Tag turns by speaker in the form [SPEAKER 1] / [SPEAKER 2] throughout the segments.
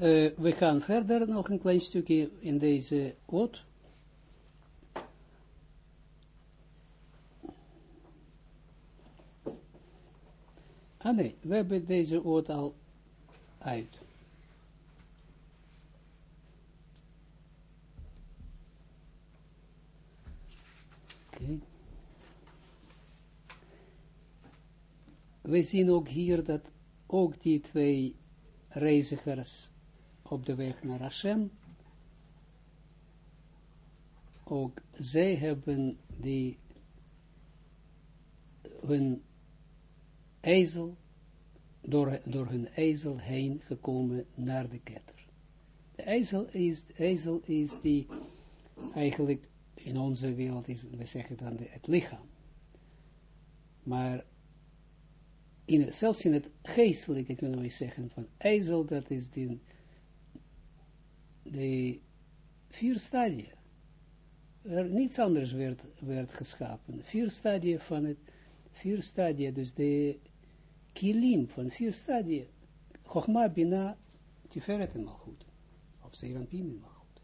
[SPEAKER 1] uh, we gaan verder nog een klein stukje in deze oot. Ah nee, we hebben deze oot al uit. Oké. We zien ook hier dat ook die twee reizigers op de weg naar Hashem, ook zij hebben die hun ezel, door, door hun ezel heen gekomen naar de ketter. De ezel is, ezel is die eigenlijk in onze wereld is, we zeggen dan het lichaam. Maar in, zelfs in het geestelijke kunnen we zeggen van ezel, dat is die, de vier stadia. Er niets anders werd, werd geschapen. Vier stadia van het, vier stadia, dus de kilim van vier stadia. Chogma, Bina, Tiferet en Malchut. Of Zeranpim en Malchut.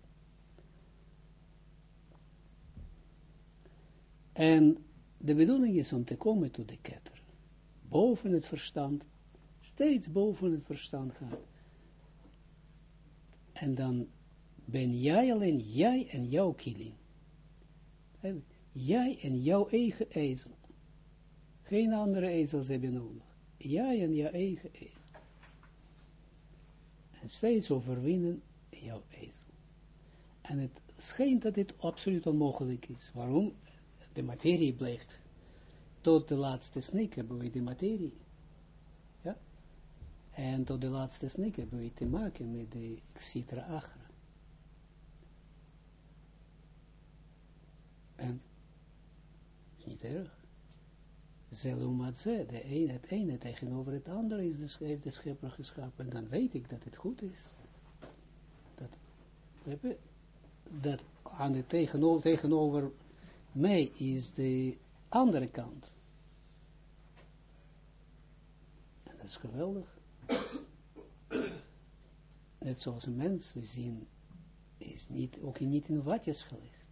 [SPEAKER 1] En de bedoeling is om te komen tot de ketter. Boven het verstand, steeds boven het verstand gaan. En dan ben jij alleen, jij en jouw kilim. Jij en jouw eigen ezel. Geen andere ezels hebben nodig. Jij en jouw eigen ezel. En steeds overwinnen jouw ezel. En het schijnt dat dit absoluut onmogelijk is. Waarom? De materie blijft. Tot de laatste snik hebben we de materie. En tot de laatste snik hebben we te maken met de Xitra Achra. En niet erg. Zelumatze, de een, het ene tegenover het andere is de, heeft de schepper geschapen. En dan weet ik dat het goed is. Dat, dat aan de tegenover, tegenover mij is de andere kant. En dat is geweldig. Net zoals een mens, we zien, is niet, ook niet in watjes gelegd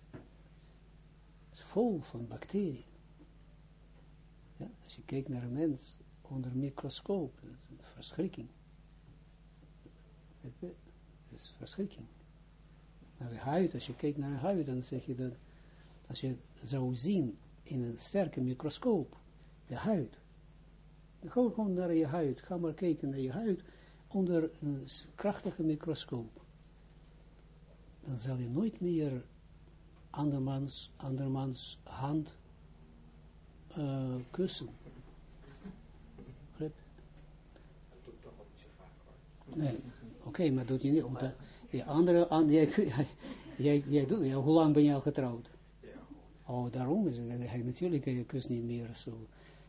[SPEAKER 1] vol van bacteriën. Ja, als je kijkt naar een mens onder microscoop, dat is een verschrikking. Dat is verschrikking. Naar de huid, als je kijkt naar de huid, dan zeg je dat, als je zou zien in een sterke microscoop, de huid, ga gewoon naar je huid, ga maar kijken naar je huid onder een krachtige microscoop. Dan zal je nooit meer andermans, andermans hand uh, kussen. Begrijp? Nee, oké, okay, maar doet je niet, omdat je andere, an, jij, jij, jij doet, ja, hoe lang ben je al getrouwd? Oh, daarom is het, natuurlijk je kus niet meer zo.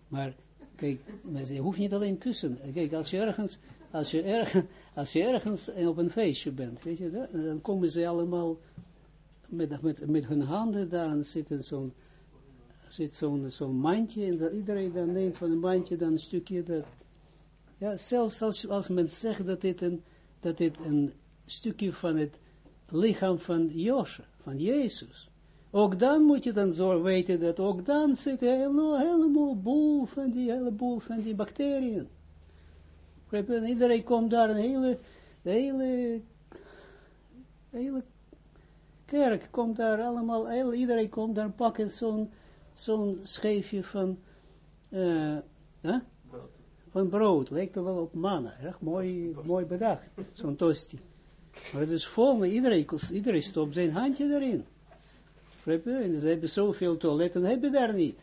[SPEAKER 1] Maar, kijk, je hoeft niet alleen kussen. Kijk, als je ergens, als je ergens, als je ergens op een feestje bent, weet je, dan komen ze allemaal met, met, met hun handen daar zit zo'n zit zo'n zo'n mandje en dat iedereen dan neemt van een mandje dan een stukje dat ja, zelfs als, als men zegt dat dit een, dat dit een stukje van het lichaam van Josje, van Jezus. Ook dan moet je dan zo weten dat ook dan zit een hele, helemaal boel van die, hele boel van die bacteriën. Iedereen komt daar een hele, hele, hele kerk komt daar allemaal, iedereen komt daar pakken zo'n zo'n scheefje van, uh, van brood, lijkt er wel op manna, erg mooi, mooi bedacht, zo'n tosti. Maar het is vol, iedereen, iedereen stopt zijn handje erin. En ze hebben zoveel toiletten, hebben daar niet.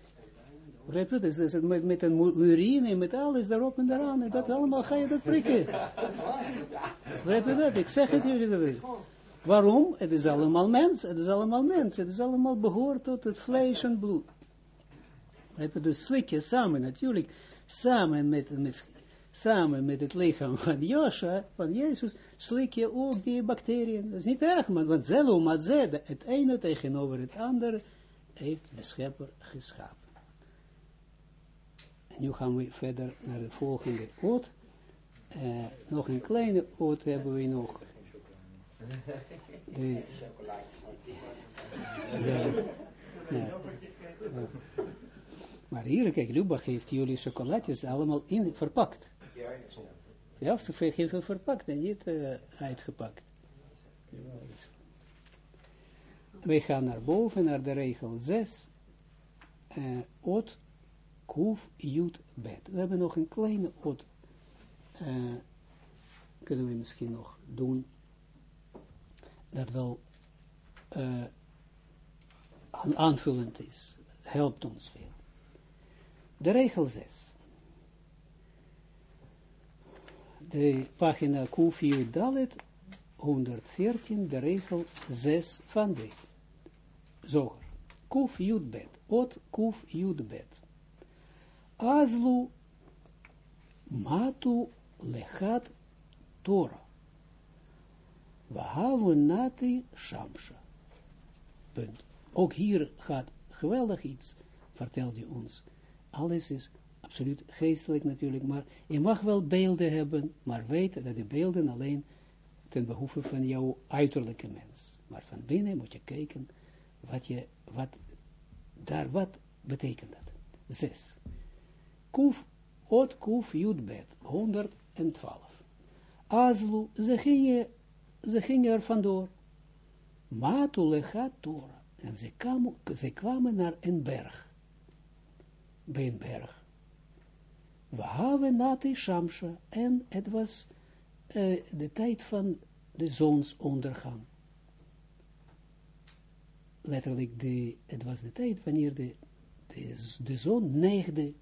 [SPEAKER 1] Begrijp je? Dus met, met een urine, met alles daarop en daaraan, en dat allemaal ga je dat prikken. Je dat? Ik zeg het jullie dat. Waarom? Het is allemaal mens, het is allemaal mens, het is allemaal behoort tot het vlees en bloed. Heb dus slik je samen, natuurlijk, samen met, met, samen met het lichaam van Josha, van Jezus, slik je ook die bacteriën. Dat is niet erg, man, want maar het ene tegenover het andere, heeft de schepper geschapen. En nu gaan we verder naar de volgende. Uh, nog een kleine oot hebben we nog. Maar hier, kijk, Lubach heeft jullie chocolatjes allemaal in verpakt. Ja, of geven verpakt en niet uh, uitgepakt. We gaan naar boven, naar de regel 6. Uh, ot, kuf, jut, bet. We hebben nog een kleine ot. Uh, kunnen we misschien nog doen. Dat wel uh, aanvullend is. Helpt ons veel. De regel 6. De pagina Kufi Dalet 114, de regel 6 van de zoger. Kuf Jud Bet. Ot Kuf Jud Bet. Azlu Matu Lechat Torah. Nati Shamsha. Punt. Ook hier gaat geweldig iets, vertelt hij ons. Alles is absoluut geestelijk natuurlijk, maar je mag wel beelden hebben, maar weet dat de beelden alleen ten behoeve van jouw uiterlijke mens. Maar van binnen moet je kijken wat je, wat, daar, wat betekent dat? Zes. Kuf, ot kuf, judbet, 112. Azlu, ze gingen, ze gingen er vandoor. Gaat Torah. En ze kwamen, ze kwamen naar een berg. Bij een berg. Hebben nati shamsha. En het was uh, de tijd van de zonsondergang. Letterlijk, de, het was de tijd wanneer de, de, de zon neigde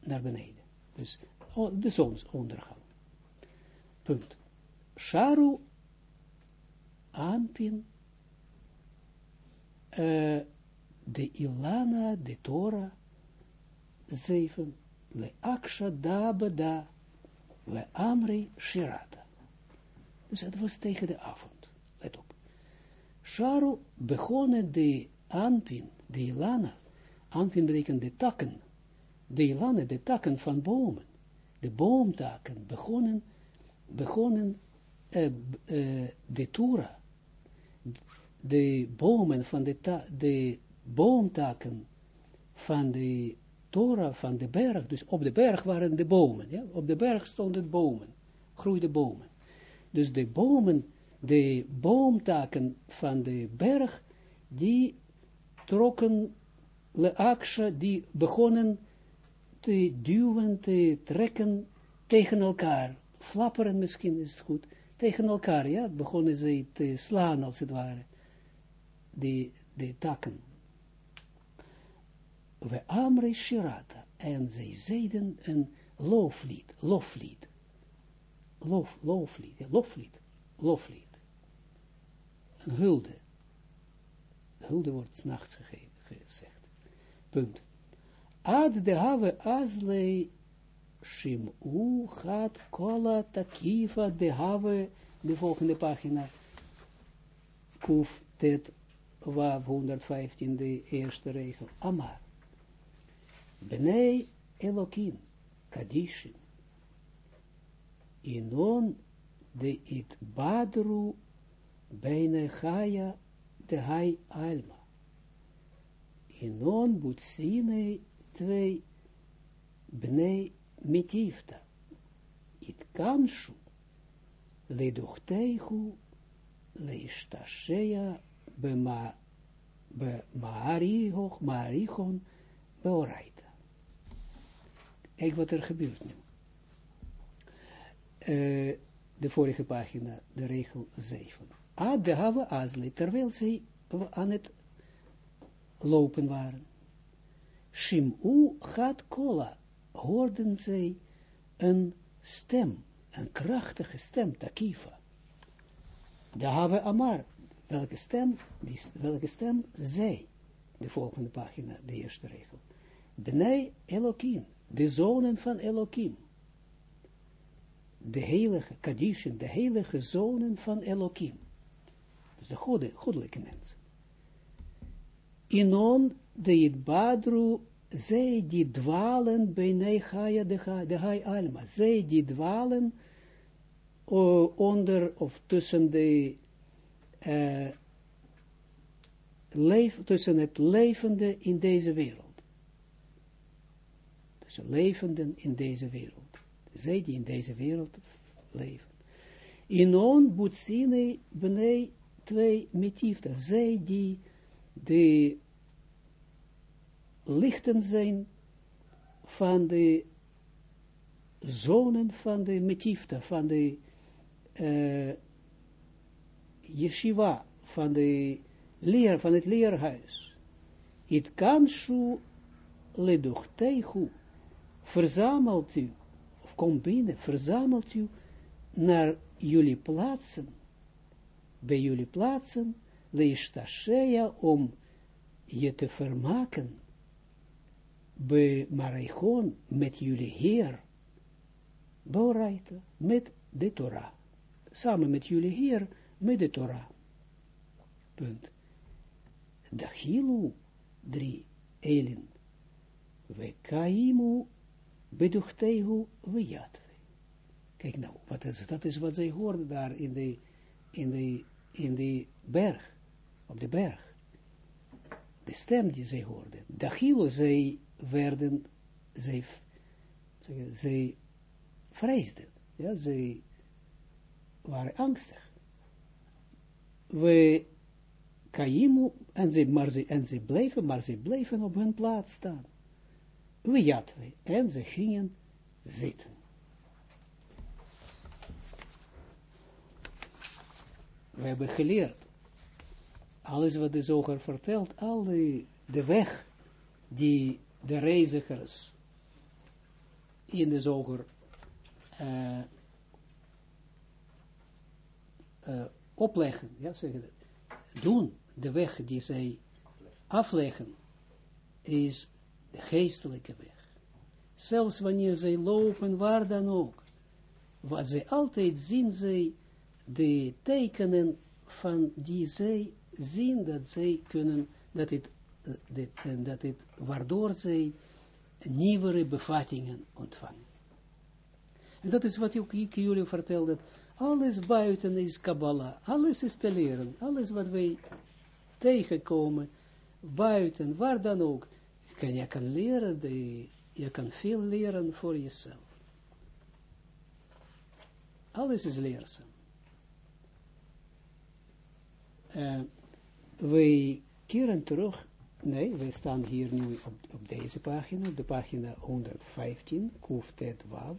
[SPEAKER 1] naar beneden. Dus oh, de zonsondergang. Punt. Sharu Anpin uh, de Ilana, de Torah, zeven, le Aksha da le Amri Shirata. Dus het was tegen de avond. Let op. Sharu begonnen de Anpin, de Ilana. Anpin betekent de takken. De Ilana, de takken van bomen. De boomtakken begonnen, begonnen uh, uh, de Torah de bomen van de, de boomtakken van de Torah van de berg, dus op de berg waren de bomen, ja? op de berg stonden bomen, groeide bomen. Dus de bomen, de boomtakken van de berg, die trokken leaksha, die begonnen te duwen, te trekken tegen elkaar. Flapperen misschien is het goed, tegen elkaar, ja, begonnen ze te slaan als het ware de takken. We amre shirata, en zij zeiden een looflied, loflied, lof, looflied, loflied, loflied, een hulde, hulde wordt s'nachts gezegd, punt. Ad de have azlei shim'u gaat kola takiva de have, de volgende pagina, kuf tet Wav 115, de eerste regel. Amar. Benei Elokim, Kadishin. Inon de it badru beine Chaya de Hai Alma. Inon butsine twee bnei mitifta. It kanshu leduchteihu leishtashea bema be maarihoch, maarichon, beoraita. Kijk wat er gebeurt nu. Uh, de vorige pagina, de regel 7. Ad de have azle, terwijl zij aan het lopen waren. Shim'u gaat kola, hoorden zij een stem, een krachtige stem, takifa. De have amar, welke stem, die, welke stem, zij, de volgende pagina, de eerste regel. Bnei Elohim, de zonen van Elohim. De heilige, Kadishin, de heilige zonen van Elohim. Dus de goede, goddelijke mensen. Inon de Badru zij die dwalen bij Gaia de, Hai Alma, zij die dwalen onder of tussen de leef, tussen het levende in deze wereld. Tussen levenden in deze wereld. Zij die in deze wereld leven. Inon butsine benei twee metifta. Zij die de lichten zijn van de zonen van de metifta, van de uh, yeshiva, van, de leer, van het leerhuis. Het kan shu ledochteihu, verzamelt u, of kom binnen, verzamelt u naar jullie plaatsen, bij jullie plaatsen, leishtashea om je te vermaken, bij Maraichon met jullie Heer, Boraita, met de Torah. Samen met jullie Heer, met de Torah. Punt. Dachilu, drie, Elin. We kaimu, beduchteihu, we jatve. Kijk nou, wat dat is wat zij hoorden daar in de, in de, in de berg, op de berg. De stem die zij hoorden. Dachilu, zij werden, zij, zij vreesden. Ja, zij waren angstig. We kaimu, en ze, maar ze, en ze bleven, maar ze bleven op hun plaats staan. We jatwe, en ze gingen zitten. We hebben geleerd, alles wat de zoger vertelt, al de weg die de reizigers in de zoger uh, uh, opleggen, ja, zeggen doen, de weg die zij afleggen, is de geestelijke weg. Zelfs wanneer zij lopen, waar dan ook, wat zij altijd zien, zij de tekenen van die zij zien, dat zij kunnen, dat het dit, en dat het, waardoor zij nieuwere bevattingen ontvangen. En dat is wat ik jullie vertelde, alles buiten is Kabbalah, alles is te leren, alles wat wij tegenkomen, buiten, waar dan ook, kan, je kan leren, de, je kan veel leren voor jezelf. Alles is leerzaam. Uh, wij keren terug Nee, we staan hier nu op, op deze pagina, de pagina 115, Kuftet Wav.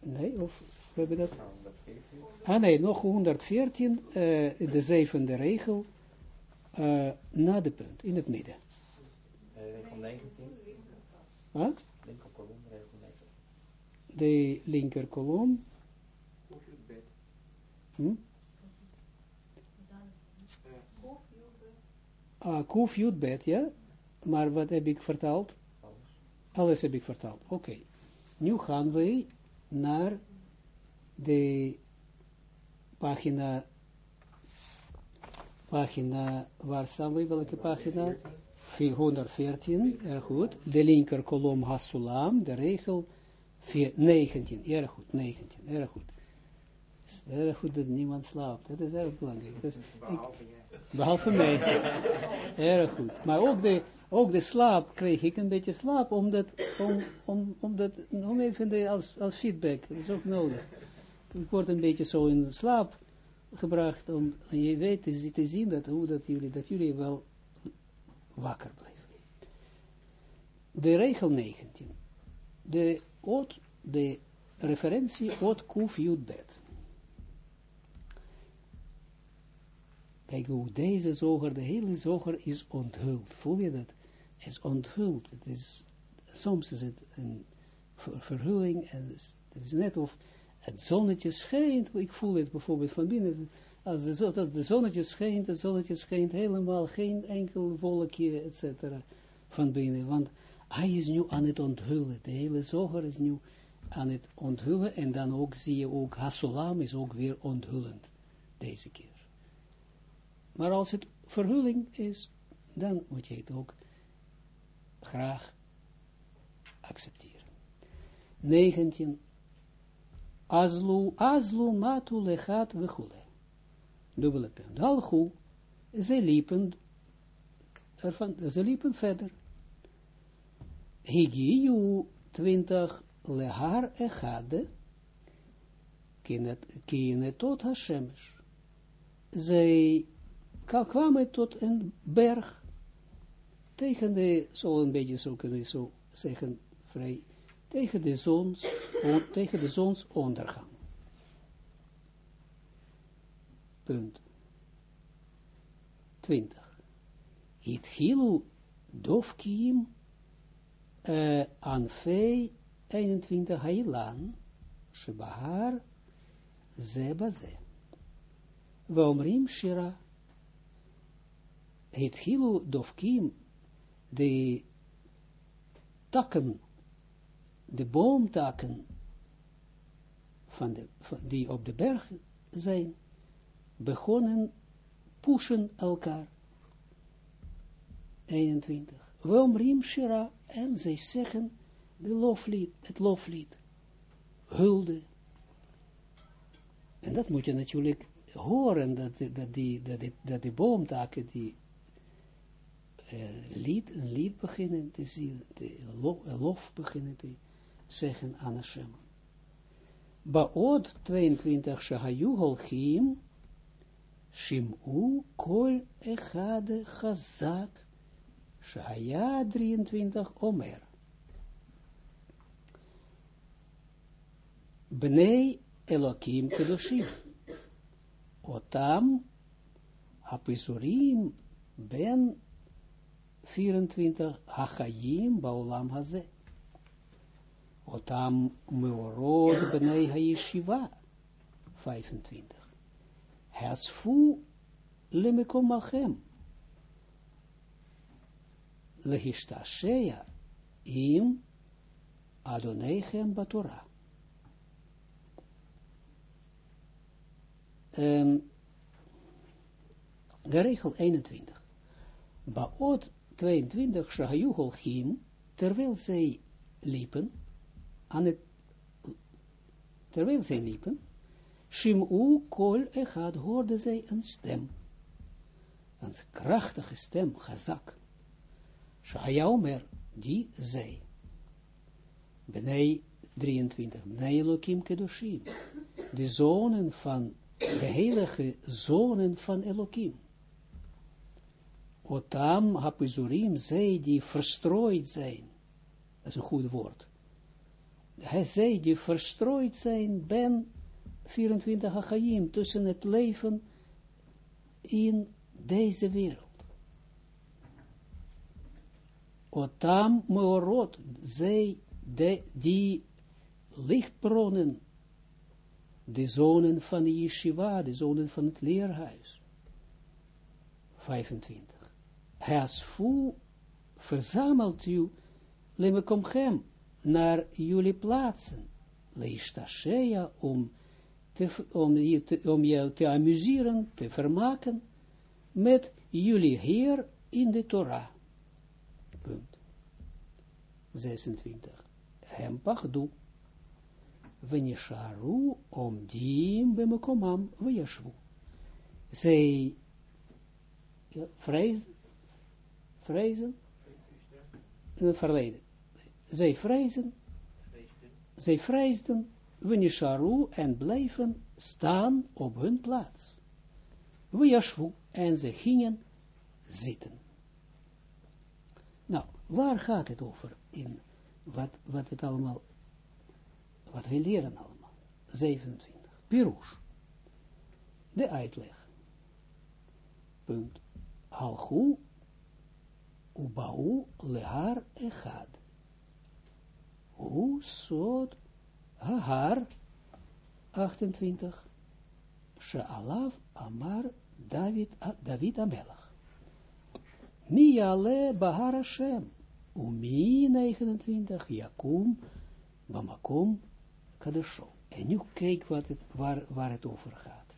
[SPEAKER 1] Nee, of we hebben dat? Ah nee, nog 114, uh, de zevende regel, uh, na de punt, in het midden.
[SPEAKER 2] Uh, regel 19.
[SPEAKER 1] Huh?
[SPEAKER 2] Linker kolom, regel 19.
[SPEAKER 1] De linker kolom. Hm? uh, Kuf Jutbet, ja, maar wat heb ik vertaald?
[SPEAKER 2] Alles.
[SPEAKER 1] Alles heb ik vertaald, oké. Okay. Nu gaan we naar de pagina, pagina, waar staan we, welke pagina? 414, erg goed. De linker kolom Hasulam, de regel 19, erg goed, 19, erg goed. Erg goed dat niemand slaapt, dat is erg belangrijk. Ik, Behalve mij. Erg goed. Maar ook de, ook de slaap kreeg ik een beetje slaap, omdat, om, om, omdat, om even de, als, als feedback, dat is ook nodig. Ik word een beetje zo in slaap gebracht, om je weet te, te zien dat, hoe dat jullie, dat jullie wel wakker blijven. De regel 19. De, oot, de referentie Ot Kuf Yudbet. Kijk hoe deze zoger, de hele zoger is onthuld. Voel je dat? Is onthuld. Het is, soms is het een verhulling en het is net of het zonnetje schijnt. Ik voel het bijvoorbeeld van binnen. Als de, dat de zonnetje schijnt, het zonnetje schijnt helemaal geen enkel wolkje, etc. van binnen. Want hij is nu aan het onthullen. De hele zoger is nu aan het onthullen. En dan ook zie je ook, Hasulam is ook weer onthullend. Deze keer. Maar als het verhulling is, dan moet je het ook graag accepteren. 19. Azlu, azlu matu lechat vechule. Dubbele punt. Ze liepen, ervan, ze liepen verder. Higiu 20 lehar echade, kinet tot Hashemesh. Zij kwamen tot een berg, tegen de, zo een beetje zo kunnen we zo zeggen, vrij, tegen de zons, on, tegen de zonsondergang. Punt. 20. Hithilu dofkiem uh, anfei 21 hailan shebahar ze baze. Waomrim shira Hithilu dofkim de takken, de boomtakken van de, die op de berg zijn, begonnen pushen elkaar. 21. Womrim Shira, en zij zeggen de loflied, het loflied, hulde. En dat moet je natuurlijk horen, dat, dat, die, dat, die, dat die boomtakken die uh, lied, een lied beginnen te zien, lof, lof beginnen te zeggen aan Hashem. Baod 22, Shahayu Holchim, Shim'u kol echade chazak, Shahaya 23, Omer. Bnei Elokim Kedoshim. Otam Apisurim ben 24, Hachayim Baulam Haze. Otam Meorod Bnei Hayeshiva, 25. Hasfu Lemekom Machem. Lehishtashea im Adonechem Batora. Um, de regel 21. Baot 22, Shahayu Holchim, terwijl zij liepen, aan terwijl zij liepen, Shim'u kol echad hoorde zij een stem, een krachtige stem, gezak. Shahayaomer, die zei, Benei 23, Benei Elohim Kedoshim, de zonen van, de heilige zonen van Elohim. Otam hapizurim, zij die verstrooid zijn. Dat is een goed woord. Hij zij die verstrooid zijn, ben 24 Achayim, tussen het leven in deze wereld. Otam meorot, zij de, die lichtbronnen, de zonen van de yeshiva, de zonen van het leerhuis. 25 hasfu, verzamelt u, lemekomchem, naar jullie plaatsen, leishtashea, om, te, om, je te, om je te amuseren, te vermaken, met jullie Heer in de Torah. Punt. 26. Hem pachdu. Venisharu omdim bemekomam vejashvu. Zij ja, vreesden vrezen, in het verleden. Zij vrezen, zij vreesden, Wenisharu en blijven staan op hun plaats. Wejashvu en ze gingen zitten. Nou, waar gaat het over in wat, wat het allemaal, wat we leren allemaal? 27. Pirush. De uitleg. Punt. Halchu Ubau lehar echad. Hu sod hahar 28. She'alav amar David, David Amelach. Mi ale bahar Hashem. Umi 29. Yakum bamakom kadesho. En nu kijk wat het, waar, waar het over gaat.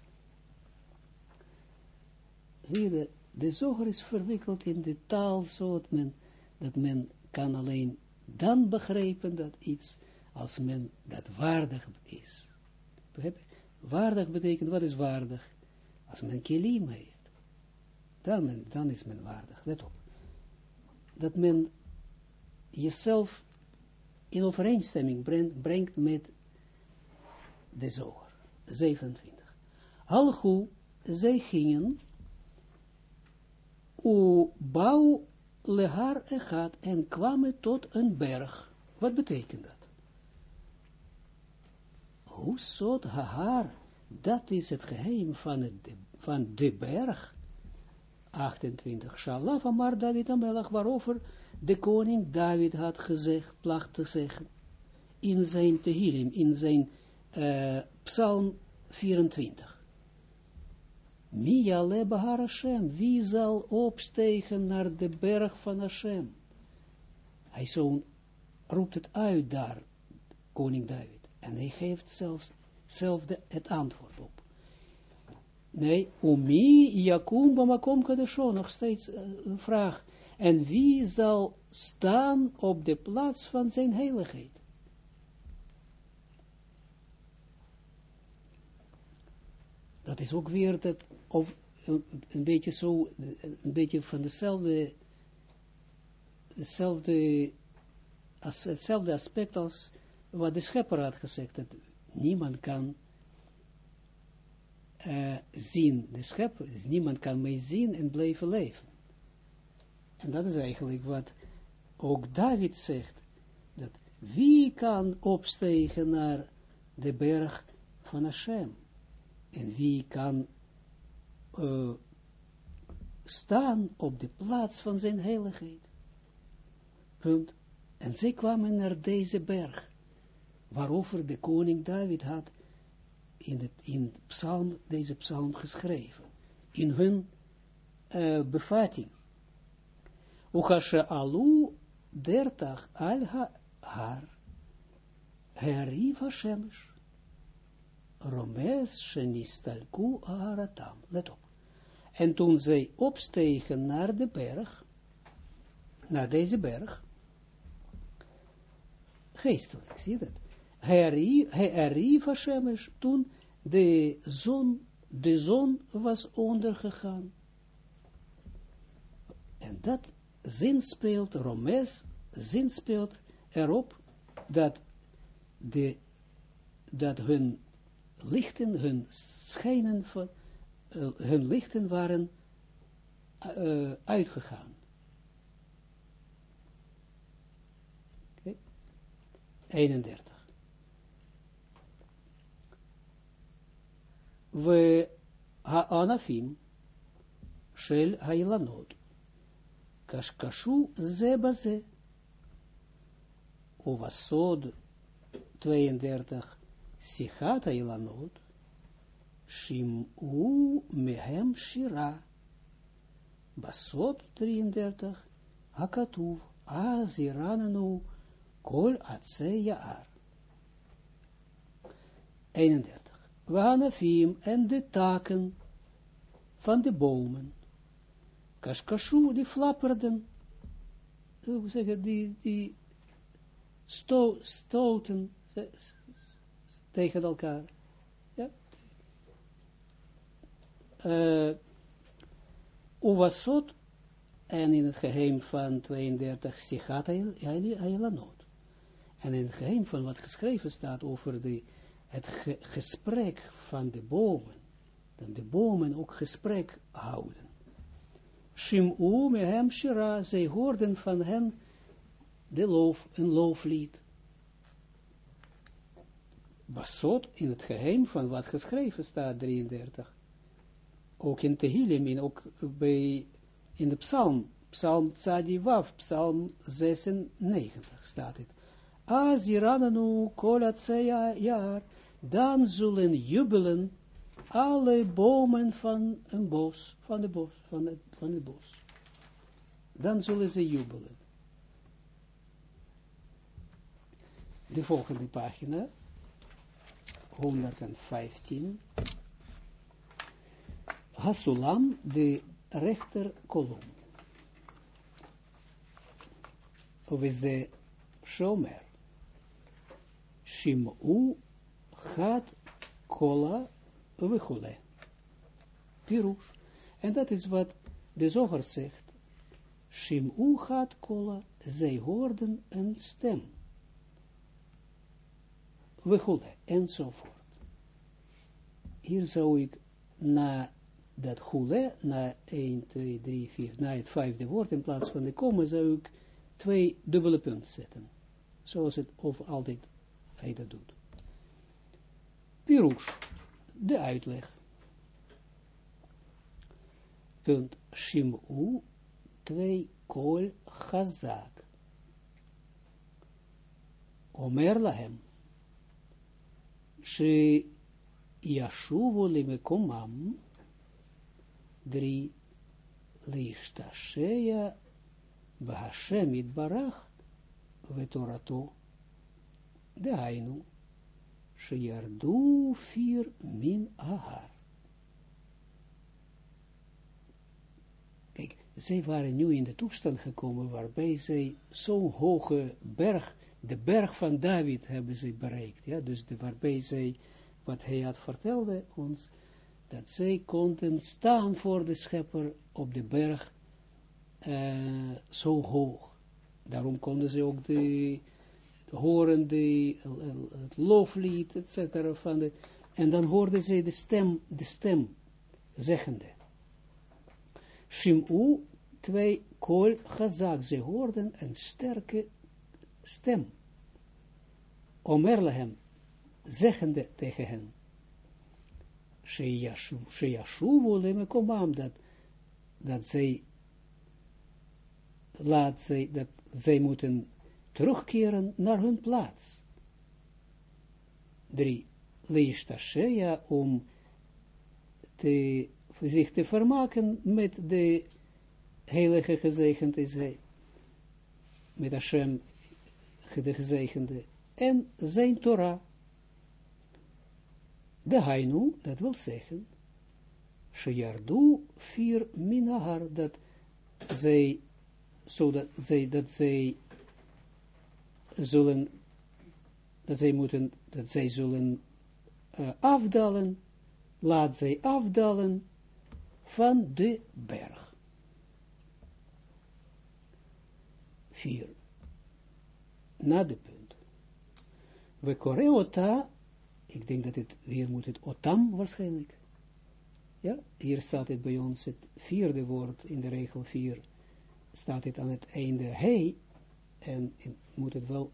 [SPEAKER 1] Zie je de zoger is verwikkeld in de taal, zodat men, dat men kan alleen dan begrijpen dat iets, als men dat waardig is. Waardig betekent, wat is waardig? Als men kilim heeft. Dan, men, dan is men waardig. Let op. Dat men jezelf in overeenstemming brengt, brengt met de zoger. 27. Alhu, zij gingen, u bouw lehar echat en kwamen tot een berg. Wat betekent dat? Hoe zot haar, dat is het geheim van, het, van de berg. 28. Shalaf amar David waarover de koning David had gezegd, placht te zeggen, in zijn Tehillim, in zijn uh, psalm 24. Miyale Bahar Hashem, wie zal opstegen naar de berg van Hashem? Hij zo roept het uit daar, koning David. En hij geeft zelfs, zelf de, het antwoord op. Nee, Umi Yakum Bamakom Kadesho, nog steeds een vraag. En wie zal staan op de plaats van zijn heiligheid? Dat is ook weer dat, of een beetje zo, een beetje van dezelfde, dezelfde, als, hetzelfde aspect als wat de schepper had gezegd, dat niemand kan uh, zien, de schepper, dus niemand kan mij zien en blijven leven. En dat is eigenlijk wat ook David zegt, dat wie kan opstegen naar de berg van Hashem? En wie kan uh, staan op de plaats van zijn heiligheid? Punt. En zij kwamen naar deze berg, waarover de koning David had in, het, in psalm, deze psalm geschreven, in hun uh, bevatting. Alu dertach al ha har, Hashemesh, Romes shenistalku aratam. Let op. En toen zij opstegen naar de berg, naar deze berg, geestelijk, zie je dat? Hij Hashemesh, toen de zon, de zon was ondergegaan. En dat zin speelt, Romes, zin speelt erop, dat, de, dat hun lichten, hun schijnen van, uh, hun lichten waren uh, uitgegaan. Okay. 31. We ha'anafim shel ha'ilanot kashkashu ze baze uvasod 32 Sichat Ilanot, Shimu Mehem Shira, Basot 33, Hakatuv, Azirananu, Kol Atse Yaar. 31. Wanafim en de taken van de bomen. Kashkashu, die flapperden. Hoe zeggen, die, die sto, stoten, tegen elkaar. Ja. Uh, Uwasot, en in het geheim van 32, Sichat Ailanot. En in het geheim van wat geschreven staat over de, het ge gesprek van de bomen, dat de bomen ook gesprek houden. Shim'u mehem shira, zij hoorden van hen de loof, een looflied basot in het geheim van wat geschreven staat, 33. Ook in Tehillim, ook bij, in de psalm, psalm Tzadi Wav, psalm 96 staat het. Azirananu kolatseya jaar, dan zullen jubelen alle bomen van een bos, van de bos, van het, van het bos. Dan zullen ze jubelen. De volgende pagina. 115. Hasulam, de rechter kolom. Oveze Shomer. Shimu had kola wechule. Pirush. En dat is wat de zoger zegt. Shimu had kola, zij hoorden een stem. Wegula, enzovoort. Hier zou ik na dat goele, na 1, 2, 3, 4, na het vijfde woord, in plaats van de komma, zou ik twee dubbele punten zetten. Zoals het over altijd hij dat doet. Pirouche, de uitleg. Punt Shimu, twee kol, chazak. Omer lahem she yashuvu limekomam, drie, listasheya Bahashem itbarach vetorato de hainu sheyardu vier min ahar. Kijk, zij waren nu in de toestand gekomen waarbij zij zo'n hoge berg, de berg van David hebben ze bereikt. Ja, dus de, waarbij zij, wat hij had vertelde ons, dat zij konden staan voor de schepper op de berg uh, zo hoog. Daarom konden ze ook de, horen de, het loflied, etc. van de, en dan hoorden ze de stem, de stem, zeggende. Shim'u, twee kol chazak, ze hoorden een sterke stem. Omerlehem, zeggende tegen hen. Sheyashuvu lemekomam, dat, dat zij laat zij, dat zij moeten terugkeren naar hun plaats. Drie, leishtashea om te, zich te vermaken met de heilige gezegend is hij, met Hashem de gezegende, en zijn Torah. De Hainu, dat wil zeggen, Shejardu vier minahar, dat zij zodat zij, dat zij zullen, dat zij moeten, dat zij zullen uh, afdalen, laat zij afdalen van de berg. Vier. Na de punt. We koreota, ik denk dat het, hier moet het otam waarschijnlijk. Ja, hier staat het bij ons het vierde woord in de regel vier staat het aan het einde hij, en moet het wel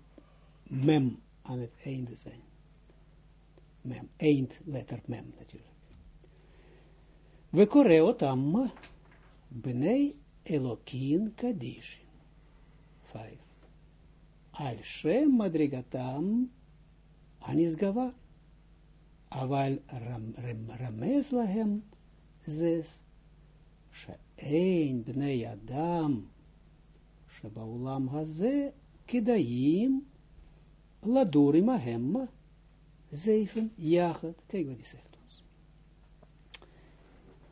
[SPEAKER 1] mem aan het einde zijn. Mem, eindletter mem natuurlijk. We koreotam benei elokin kadish. Vijf. Al shem madrigatam anisgava. Aval ram, ram, ramez lahem zes. Een bnei Adam, Shabaulam haze, Kidaim, Ladurim ahem, zeven, jachet. Kijk wat hij zegt ons.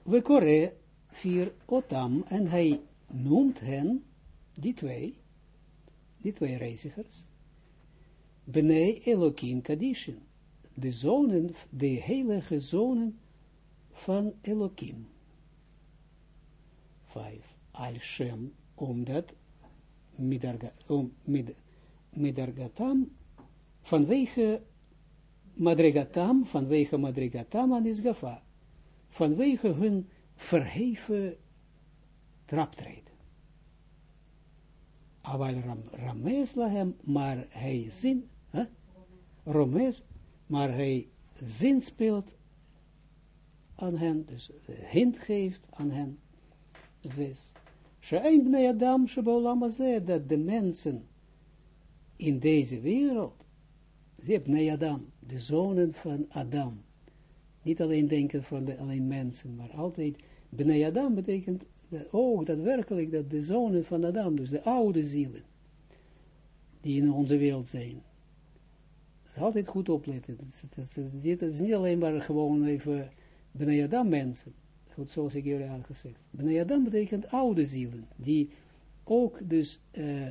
[SPEAKER 1] We kore vier otam, en hij noemt hen, die twee, die twee reizigers, Bnei Elokin Kadishin, de zonen, de heilige zonen van Elokim. 5. Al Shem, omdat midargatam, vanwege madrigatam, vanwege madrigatam aan isgafa, vanwege hun verheven traptreden. Aval ram, Rames lahem, maar hij zin, huh? Romes, maar hij zin speelt aan hen, dus hint geeft aan hen, zes. Shein bnei Adam shebolam dat de mensen in deze wereld, ze bnei Adam, de zonen van Adam, niet alleen denken van de, alleen mensen, maar altijd, bnei Adam betekent ook daadwerkelijk dat de zonen van Adam, dus de oude zielen, die in onze wereld zijn, dat is altijd goed opletten, het is niet alleen maar gewoon even bnei Adam mensen, goed, zoals ik jullie had gezegd. Bnei Adam betekent oude zielen, die ook dus uh,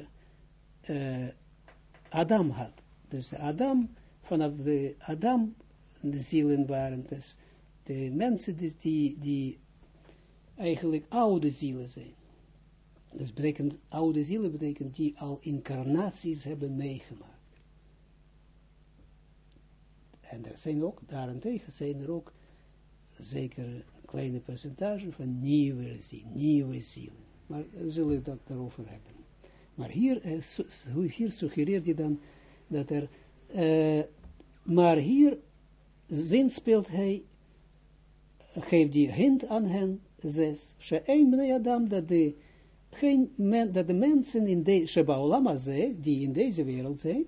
[SPEAKER 1] uh, Adam had. Dus Adam, vanaf de Adam, de zielen waren dus de mensen dus die, die eigenlijk oude zielen zijn. Dus betekent, oude zielen betekent die al incarnaties hebben meegemaakt. En er zijn ook, daarentegen zijn er ook zeker een kleine percentage van nieuwe zielen, nieuwe zielen. Maar we zullen dat daarover hebben. Maar hier, eh, hier suggereert hij dan dat er, uh, maar hier zin speelt hij, geeft die hint aan hen, zes, She'ein bnei Adam, dat de, men, dat de mensen in de, Shebaolama die in deze wereld zijn,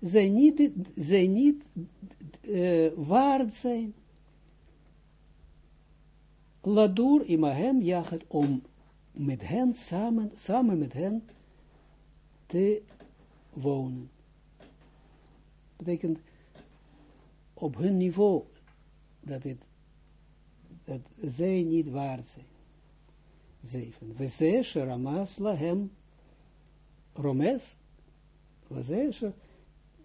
[SPEAKER 1] zij niet, zij niet uh, waard zijn, Ladur imahem jaget om met hen samen, samen met hen te wonen. Betekent op hun niveau dat, het, dat zij niet waard zijn. Zeven. We zeshe ramas lahem romes. We zeshe,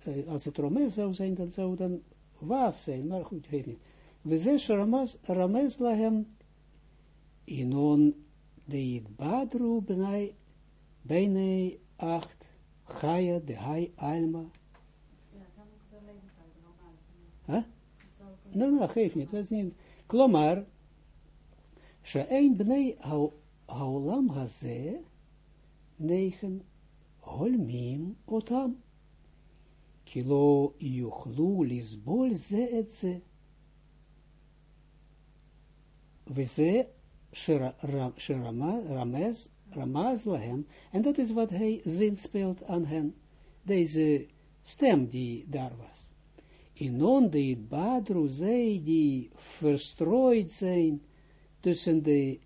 [SPEAKER 1] eh, als het romes zou zijn, dan zou dan waaf zijn. Maar goed, weet niet. We zeshe ramas, rames lahem inon de badru benai bijna acht Gaia de hai alma. Huh? Nou, nou, geef niet, dat is niet. Klomar, she'ein bnei haolam haze, negen, holmim otam, kilo yuchlu lisbol ze et ze. Veze Ramez, Ramaz lahem, en dat is wat hij zin speelt aan hen, deze stem die daar was. Inon de badru, zij die verstrooid zijn tussen de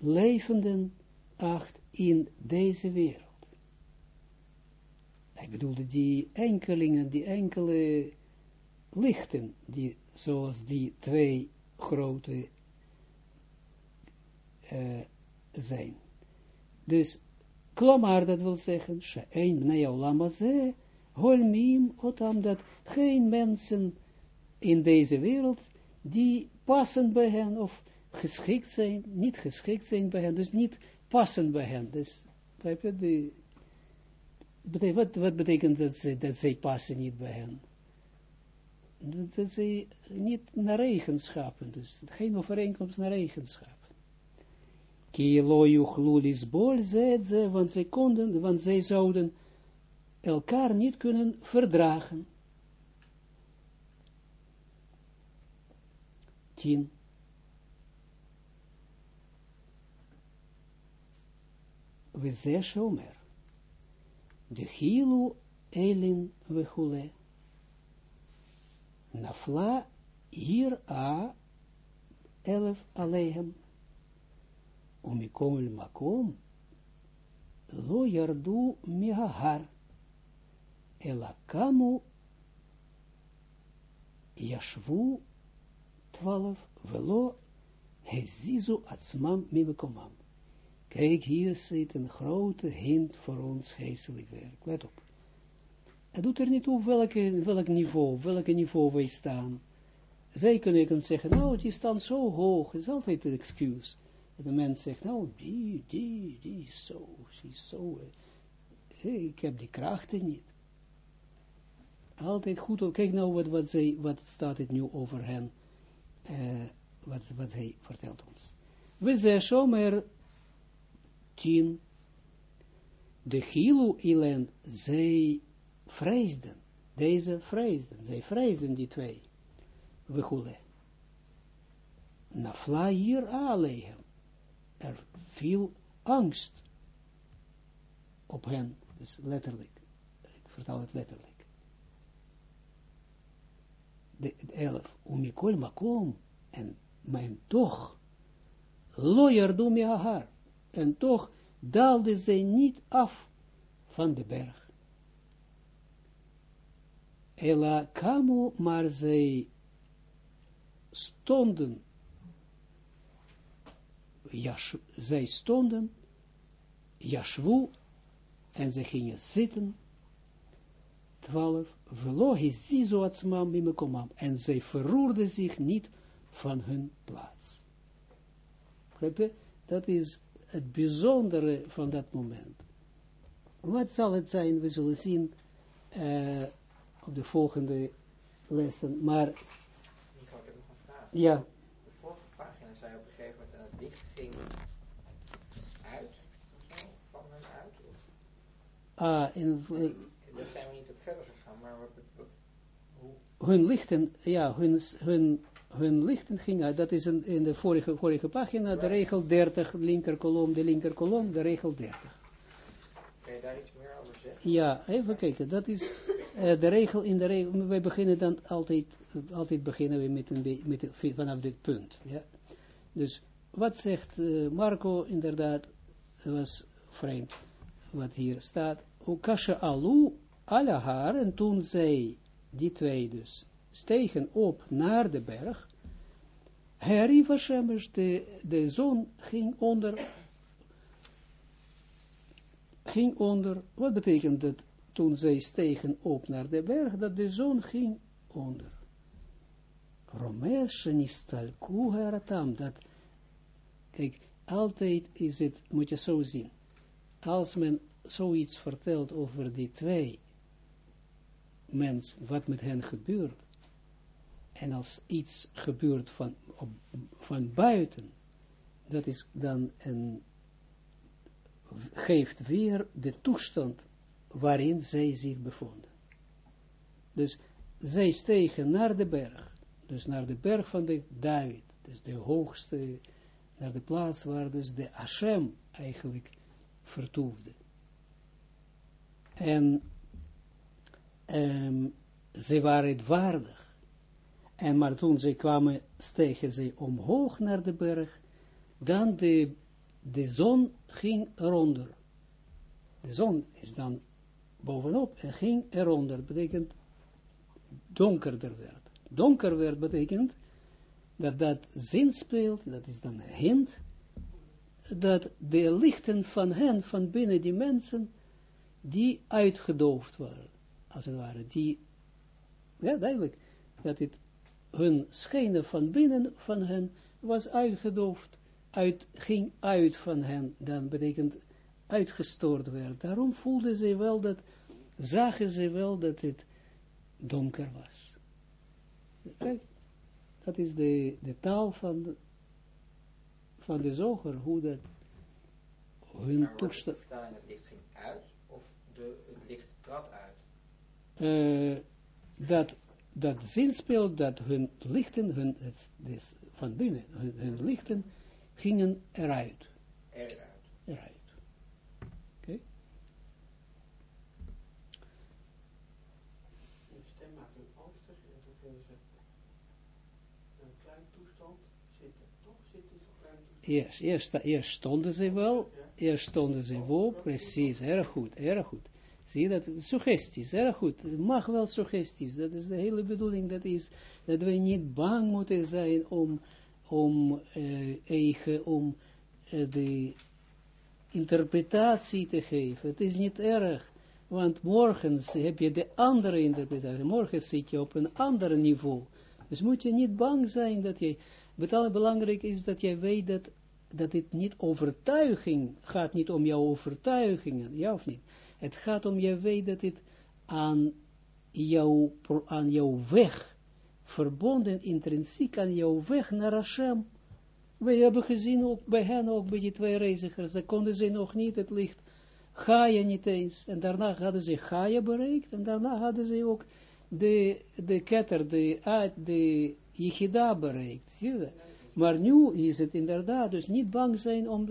[SPEAKER 1] levenden acht in deze wereld. Ik bedoelde die enkelingen, die enkele lichten, die, zoals die twee grote zijn. Dus, klomar, dat wil zeggen, she'ein bnei olam hazeh, holmim otam, dat geen mensen in deze wereld, die passen bij hen, of geschikt zijn, niet geschikt zijn bij hen, dus niet passen bij hen. Dus, wat, wat betekent dat, ze, dat zij passen niet bij hen? Dat, dat zij niet naar eigenschappen, dus geen overeenkomst naar eigenschappen. Ki lo yuchlu lisbol ze, want zij konden, want zij zouden elkaar niet kunnen verdragen. Tien. We ze shomer. De hilu elin vechule. Nafla hier a elf alehem umikom makom, lo yardu mihahar, elakamu yashvu twaalf, velo hezizu atzmam mimekomam. Kijk, hier zit een grote hint voor ons geestelijk werk. Let op. Het doet er niet toe welke, welk niveau, welke niveau wij staan. Zij kunnen zeggen, nou, die staan zo hoog. Het is altijd een excuus de mens zegt, nou, die, die, die is zo, die is zo, ik heb die krachten niet. Altijd goed, kijk nou wat, wat, zij, wat staat het nu over hen, uh, wat, hij vertelt ons. We zeggen zomaar tien, de Hilu ilen, zij vreesden, deze vreesden, zij vreesden die twee, we goelen. Nafla hier alehem er viel angst op hen, dus letterlijk, ik vertaal het letterlijk. De, elf, umikol makom, en mijn toch, loyer mi haar, en toch daalde zij niet af van de berg. Ela kamu, maar zij stonden Yash, zij stonden, Yashvu, En ze gingen zitten, twaalf, en zij verroerden zich niet van hun plaats. Dat is het bijzondere van dat moment. Wat zal het zijn? We zullen zien uh, op de volgende lessen. Maar,
[SPEAKER 2] ik heb nog een vraag.
[SPEAKER 1] ja,
[SPEAKER 2] De vorige pagina zei op een gegeven moment en het licht ging uit, of zo, van hen uit.
[SPEAKER 1] Ah, in,
[SPEAKER 2] daar zijn we niet op verder gegaan, maar wat, wat, hoe,
[SPEAKER 1] hun lichten, ja, hun, hun, hun lichten ging uit. Dat is een, in de vorige, vorige pagina, de regel 30, linker kolom, de linker kolom, de regel 30.
[SPEAKER 2] kan je daar iets meer over zeggen?
[SPEAKER 1] Ja, even kijken, dat is eh, de regel in de regel, wij beginnen dan altijd, altijd beginnen we met een met een- vanaf dit punt, ja. Dus, wat zegt eh, Marco, inderdaad, was vreemd, wat hier staat, Ukasha alu ala haar, en toen zij, die twee dus, stegen op naar de berg, Hashemesh, de, de zon ging onder, ging onder, wat betekent dat toen zij stegen op naar de berg, dat de zon ging onder. Romesh nistalku heratam, dat, kijk, altijd is het, moet je zo zien, als men zoiets vertelt over die twee mensen, wat met hen gebeurt, en als iets gebeurt van, op, van buiten, dat is dan een, geeft weer de toestand waarin zij zich bevonden. Dus zij stegen naar de berg, dus naar de berg van de David, dus de hoogste, naar de plaats waar dus de Hashem eigenlijk vertoefde. En um, ze waren het waardig. En maar toen ze kwamen, stegen ze omhoog naar de berg, dan de, de zon ging eronder. De zon is dan bovenop en ging eronder. Betekent donkerder werd. Donker werd betekent dat dat zin speelt, dat is dan een hint, dat de lichten van hen, van binnen die mensen, die uitgedoofd waren, als het ware, die, ja duidelijk, dat het hun schijnen van binnen van hen was uitgedoofd, uit, ging uit van hen, dan betekent uitgestoord werd. Daarom voelden ze wel dat, zagen ze wel dat het donker was. Kijk, dat is de, de taal van de, van de zoger, hoe dat hun toestand...
[SPEAKER 2] het licht ging uit, of de, het licht trad uit?
[SPEAKER 1] Eh, dat, dat zin speelt dat hun lichten, hun, het, dus van binnen, hun, hun lichten gingen eruit.
[SPEAKER 2] Eruit.
[SPEAKER 1] eruit. Oké?
[SPEAKER 3] De stem maakt een angstig en toen gingen ze een klein toestand zitten. Toch zitten in zo'n klein toestand.
[SPEAKER 1] Eerst, eerst, eerst stonden ze wel,
[SPEAKER 3] Ja.
[SPEAKER 1] eerst stonden ze op, precies, erg goed, erg goed. Zie je dat? Suggesties, erg goed. Het mag wel suggesties, dat is de hele bedoeling, dat is dat we niet bang moeten zijn om, om eh, eigen, om eh, de interpretatie te geven. Het is niet erg, want morgen heb je de andere interpretatie, morgen zit je op een ander niveau. Dus moet je niet bang zijn dat je, het belangrijk is dat je weet dat, dat het niet overtuiging, gaat niet om jouw overtuigingen, ja of niet? Het gaat om je weet dat het aan jouw, pro- aan jouw weg, verbonden intrinsiek aan jouw weg naar Hashem. Wij hebben gezien ook bij hen, ook bij die twee reizigers, dat konden ze nog niet het licht Gaia niet eens. En daarna hadden ze Gaia bereikt. En daarna hadden ze ook de, de ketter, de, de Yichida bereikt. Zie je? Maar nu is het inderdaad, dus niet bang zijn om,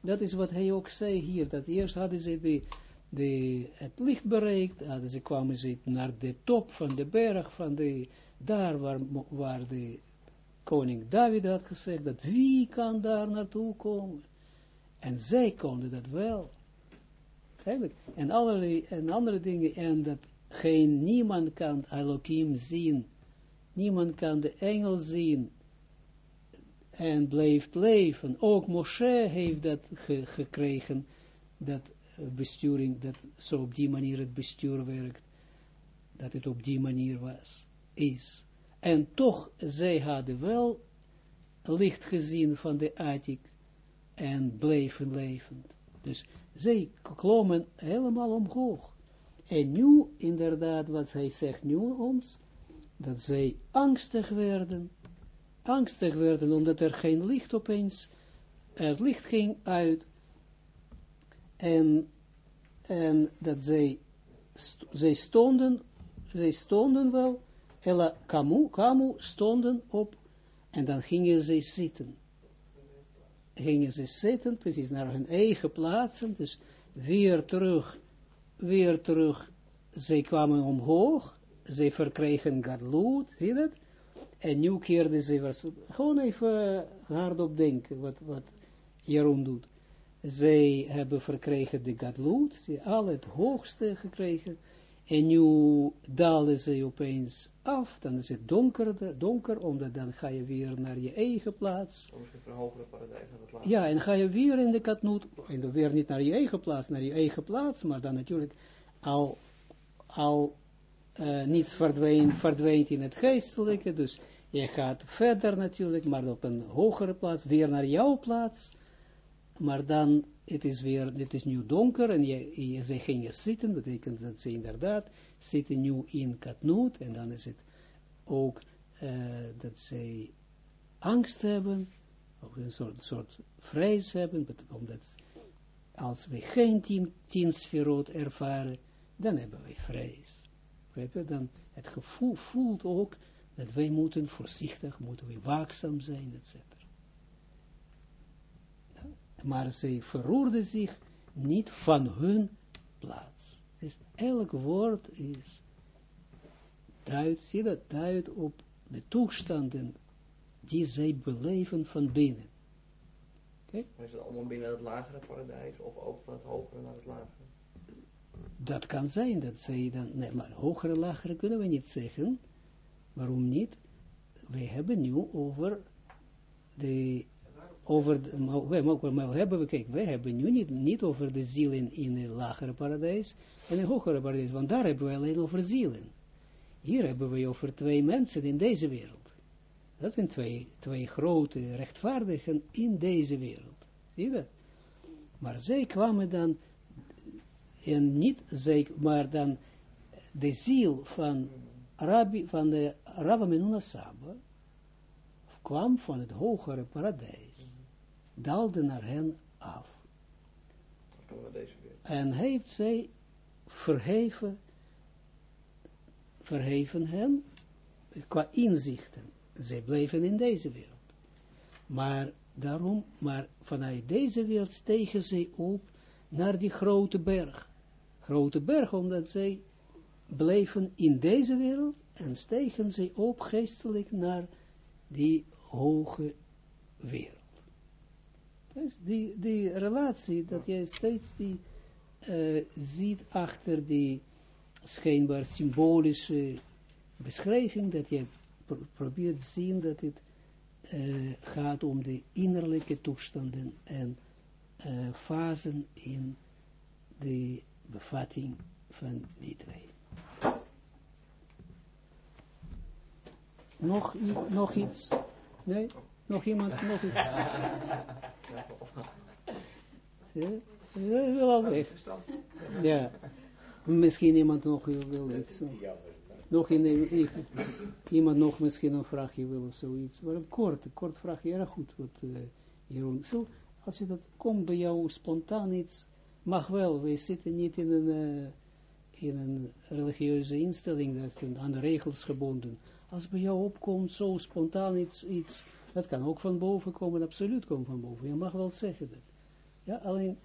[SPEAKER 1] dat is wat hij ook zei hier, dat eerst hadden ze de, de, het licht bereikt, hadden ze, kwamen ze naar de top van de berg, van de, daar waar, waar de koning David had gezegd, dat wie kan daar naartoe komen? En zij konden dat wel. Eigenlijk. En, allerlei, en andere dingen, en dat geen, niemand kan Elohim zien, niemand kan de engel zien, en blijft leven. Ook Moshe heeft dat ge- gekregen, dat besturing, dat zo op die manier het bestuur werkt, dat het op die manier was, is. En toch, zij hadden wel licht gezien van de attic en bleven levend. Dus zij klommen helemaal omhoog. En nu, inderdaad, wat hij zegt nu ons, dat zij angstig werden, angstig werden, omdat er geen licht opeens, het licht ging uit, en, en dat zij, st zij stonden, zij stonden wel, Ella kamu, kamu stonden op, en dan gingen zij zitten. Gingen ze zitten, precies, naar hun eigen plaatsen, dus weer terug, weer terug, zij kwamen omhoog, zij verkregen Gadloed, zie je dat? En nu keerden ze, was, gewoon even hardop denken, wat, wat Jeroen doet. Zij hebben verkregen de Gadloed, ze al het hoogste gekregen, en nu dalen ze opeens af, dan is het donker, donker, omdat dan ga je weer naar je eigen plaats.
[SPEAKER 2] Paradijs het.
[SPEAKER 1] Ja, en ga je weer in de katnoot, en dan weer niet naar je eigen plaats, naar je eigen plaats, maar dan natuurlijk al, al uh, niets verdwijnt, verdwijnt in het geestelijke, dus je gaat verder natuurlijk, maar op een hogere plaats, weer naar jouw plaats, maar dan, het is weer, het is nu donker, en je, ze gingen zitten, betekent dat ze inderdaad zitten nu in katnoot, en dan is het ook uh, dat zij angst hebben, of een soort, soort vrees hebben, omdat als we geen tien, tien ervaren, dan hebben we vrees. Dan het gevoel voelt ook dat wij moeten voorzichtig, moeten we waakzaam zijn, etc. Maar ze verroerden zich niet van hun plaats. Dus elk woord is duidt, zie dat, duidt op de toestanden die zij beleven van binnen.
[SPEAKER 2] Okay? Is het allemaal binnen het lagere paradijs of ook van het hogere naar het lagere?
[SPEAKER 1] dat kan zijn, dat zij dan, nee, maar hogere, lagere kunnen we niet zeggen. Waarom niet? Wij hebben nu over de, over, de, maar, maar, hebben we, kijk, wij hebben nu niet, niet over de zielen in het lagere paradijs en het hogere paradijs, want daar hebben we alleen over zielen. Hier hebben we over twee mensen in deze wereld. Dat zijn twee, twee grote rechtvaardigen in deze wereld. Zie je dat? Maar zij kwamen dan en niet zeker, maar dan de ziel van, Rabbi, van de Rabbi Menuna Saba kwam van het hogere paradijs, daalde naar hen af. En heeft zij verheven, verheven hen qua inzichten. Zij bleven in deze wereld. Maar daarom, maar vanuit deze wereld stegen zij op naar die grote berg grote berg, omdat zij bleven in deze wereld en stegen zij op geestelijk naar die hoge wereld. Dus die, die relatie, dat jij steeds die uh, ziet achter die schijnbaar symbolische beschrijving, dat je probeert te zien dat het uh, gaat om de innerlijke toestanden en uh, fasen in de bevatting van die twee. Nog, nog iets? Nee? Nog iemand? Nog iets? Ja, al weg. Ja. Misschien iemand nog wil iets. Nog in, iemand nog misschien een vraagje wil of zoiets. Maar een kort, kort vraagje, erg goed. Wat, uh, Jeroen. Zo, als je dat komt bij jou spontaan iets, mag wel, wij zitten niet in een, uh, in een religieuze instelling, dat aan de regels gebonden. Als bij jou opkomt zo spontaan iets, iets, dat kan ook van boven komen, absoluut komen van boven. Je mag wel zeggen dat. Ja, alleen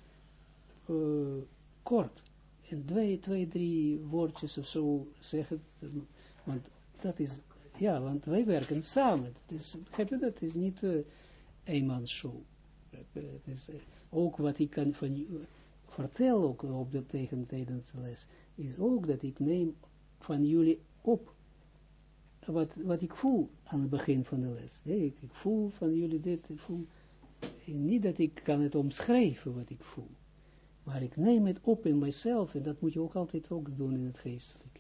[SPEAKER 1] uh, kort, in twee, twee, drie woordjes of zo zeggen, want dat is, ja, want wij werken samen. Het is, dat? Is niet uh, eenmansshow. Het is ook wat ik kan van ook op de tegen tijdens de les, is ook dat ik neem van jullie op wat, wat ik voel aan het begin van de les. ik, voel van jullie dit, voel, niet dat ik kan het omschrijven wat ik voel. Maar ik neem het op in mijzelf, en dat moet je ook altijd ook doen in het geestelijke.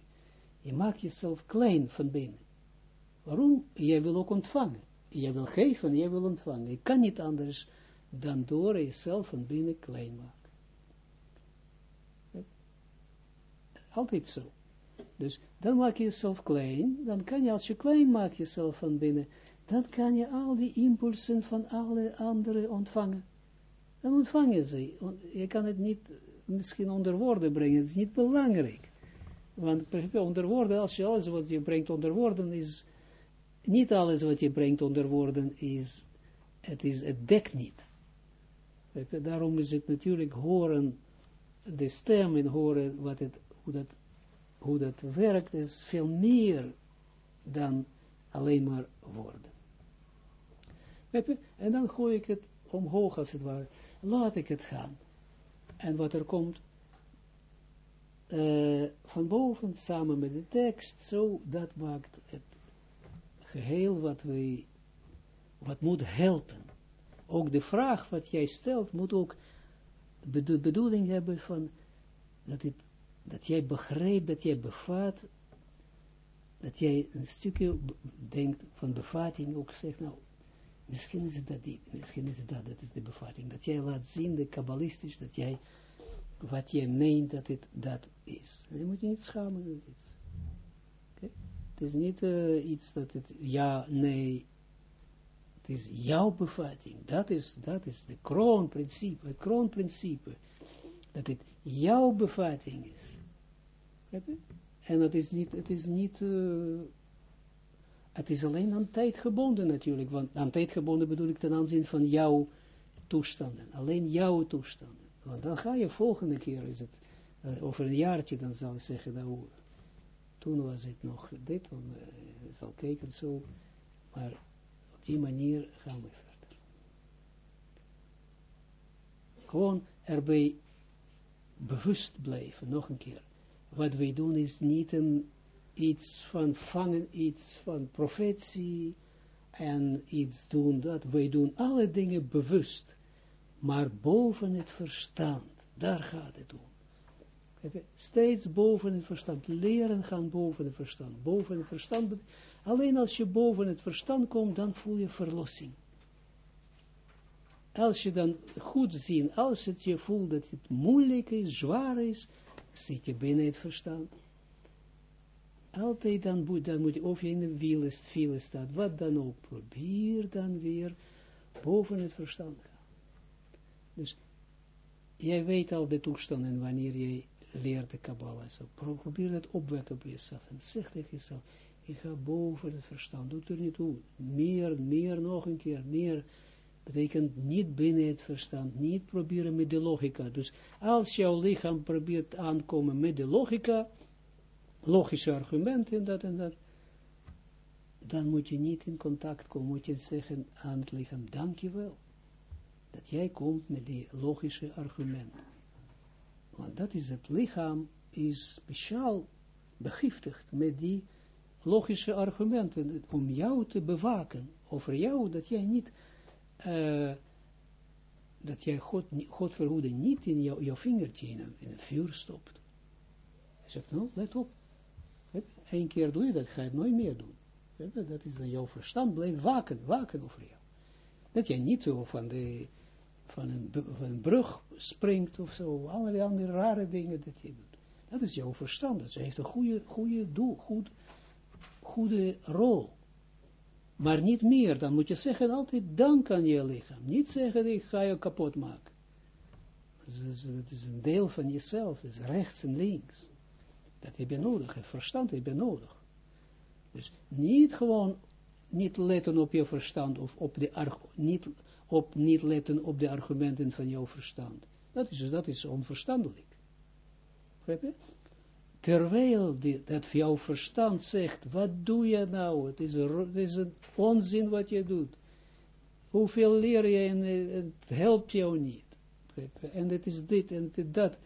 [SPEAKER 1] Je maakt jezelf klein van binnen. Waarom? Jij wil ook ontvangen. Jij wil geven, jij wil ontvangen. Je kan niet anders dan door jezelf van binnen klein maken. Altijd zo. Dus dan maak je jezelf klein, dan kan je, als je klein maakt jezelf van binnen, dan kan je al die impulsen van alle anderen ontvangen. Dan ontvang je ze. Je kan het niet misschien onder woorden brengen, het is niet belangrijk. Want onder woorden, als je alles wat je brengt onder woorden, is niet alles wat je brengt onder woorden, is, het, is, het dekt niet. Daarom is het natuurlijk horen, de stem en horen wat het, hoe, dat, hoe dat werkt, is veel meer dan alleen maar woorden. En dan gooi ik het omhoog als het ware. Laat ik het gaan. En wat er komt uh, van boven, samen met de tekst, zo, dat maakt het geheel wat wij, wat moet helpen. Ook de vraag wat jij stelt, moet ook de bedoeling hebben van, dat, het, dat jij begrijpt, dat jij bevat, dat jij een stukje denkt van bevatting, ook zegt, nou, Misschien is het dat niet, misschien is het dat, dat is de bevatting. Dat jij laat zien, de kabbalistisch, dat jij, wat jij meent dat het dat is. Je moet je niet schamen. Okay? Het is niet uh, iets dat het ja, nee, het is jouw bevatting. Dat is, dat is de kroonprincipe, het kroonprincipe. Dat het jouw bevatting is. En dat is niet, het is niet, uh, het is alleen aan tijd gebonden natuurlijk, want aan tijd gebonden bedoel ik ten aanzien van jouw toestanden, alleen jouw toestanden. Want dan ga je volgende keer, is het, uh, over een jaartje, dan zal ik zeggen, nou, toen was het nog dit, dan uh, zal kijken zo, maar op die manier gaan we verder. Gewoon erbij bewust blijven, nog een keer. Wat wij doen is niet iets van vangen, iets van profetie en iets doen dat. Wij doen alle dingen bewust, maar boven het verstand, daar gaat het om. Steeds boven het verstand, leren gaan boven het verstand, boven het verstand, alleen als je boven het verstand komt, dan voel je verlossing. Als je dan goed ziet, als het je voelt dat het moeilijk is, zwaar is, zit je binnen het verstand. Altijd dan, moet, moet je, of je in de wielen, staat, wat dan ook, probeer dan weer boven het verstand gaan. Dus, jij weet al de toestanden wanneer je leert de Kabbalah, zo. Probeer dat opwekken op jezelf, en zeg tegen jezelf, ik ga boven het verstand, doe er niet toe, meer, meer, nog een keer, meer, betekent niet binnen het verstand, niet proberen met de logica. Dus als jouw lichaam probeert aankomen met de logica, logische argumenten, dat en dat, dan moet je niet in contact komen, moet je zeggen aan het lichaam, dankjewel, dat jij komt met die logische argumenten. Want dat is het lichaam, is speciaal begiftigd met die logische argumenten, om jou te bewaken, over jou, dat jij niet, uh, dat jij God, God niet in jou, jouw vingertje in een, vuur stopt. Hij zegt, nou, let op, Eén keer doe je dat, ga je het nooit meer doen. Dat is dan jouw verstand, blijft waken, waken over jou. Dat jij niet zo van, de, van, een, van een brug springt of zo, allerlei andere rare dingen dat je doet. Dat is jouw verstand, dat heeft een goede, goede doel, goed, goede rol. Maar niet meer, dan moet je zeggen altijd dank aan je lichaam. Niet zeggen, ik ga je kapot maken. Dat is een deel van jezelf, is rechts en links. Dat heb je nodig, verstand heb je nodig. Dus niet gewoon niet letten op je verstand of op de niet op niet letten op de argumenten van jouw verstand. Dat is, dat is onverstandelijk. Terwijl dat jouw verstand zegt, wat doe je nou? Het is, is een onzin wat je doet. Hoeveel leer je en het helpt jou niet. En het is dit en dat.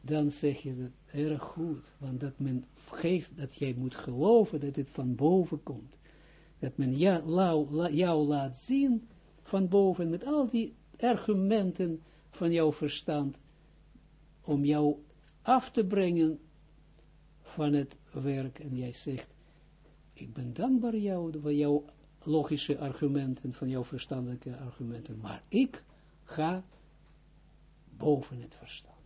[SPEAKER 1] Dan zeg je dat erg goed, want dat men geeft, dat jij moet geloven dat het van boven komt. Dat men jou laat zien van boven met al die argumenten van jouw verstand, om jou af te brengen van het werk. En jij zegt, ik ben dankbaar jou, voor jouw logische argumenten, van jouw verstandelijke argumenten, maar ik ga boven het verstand.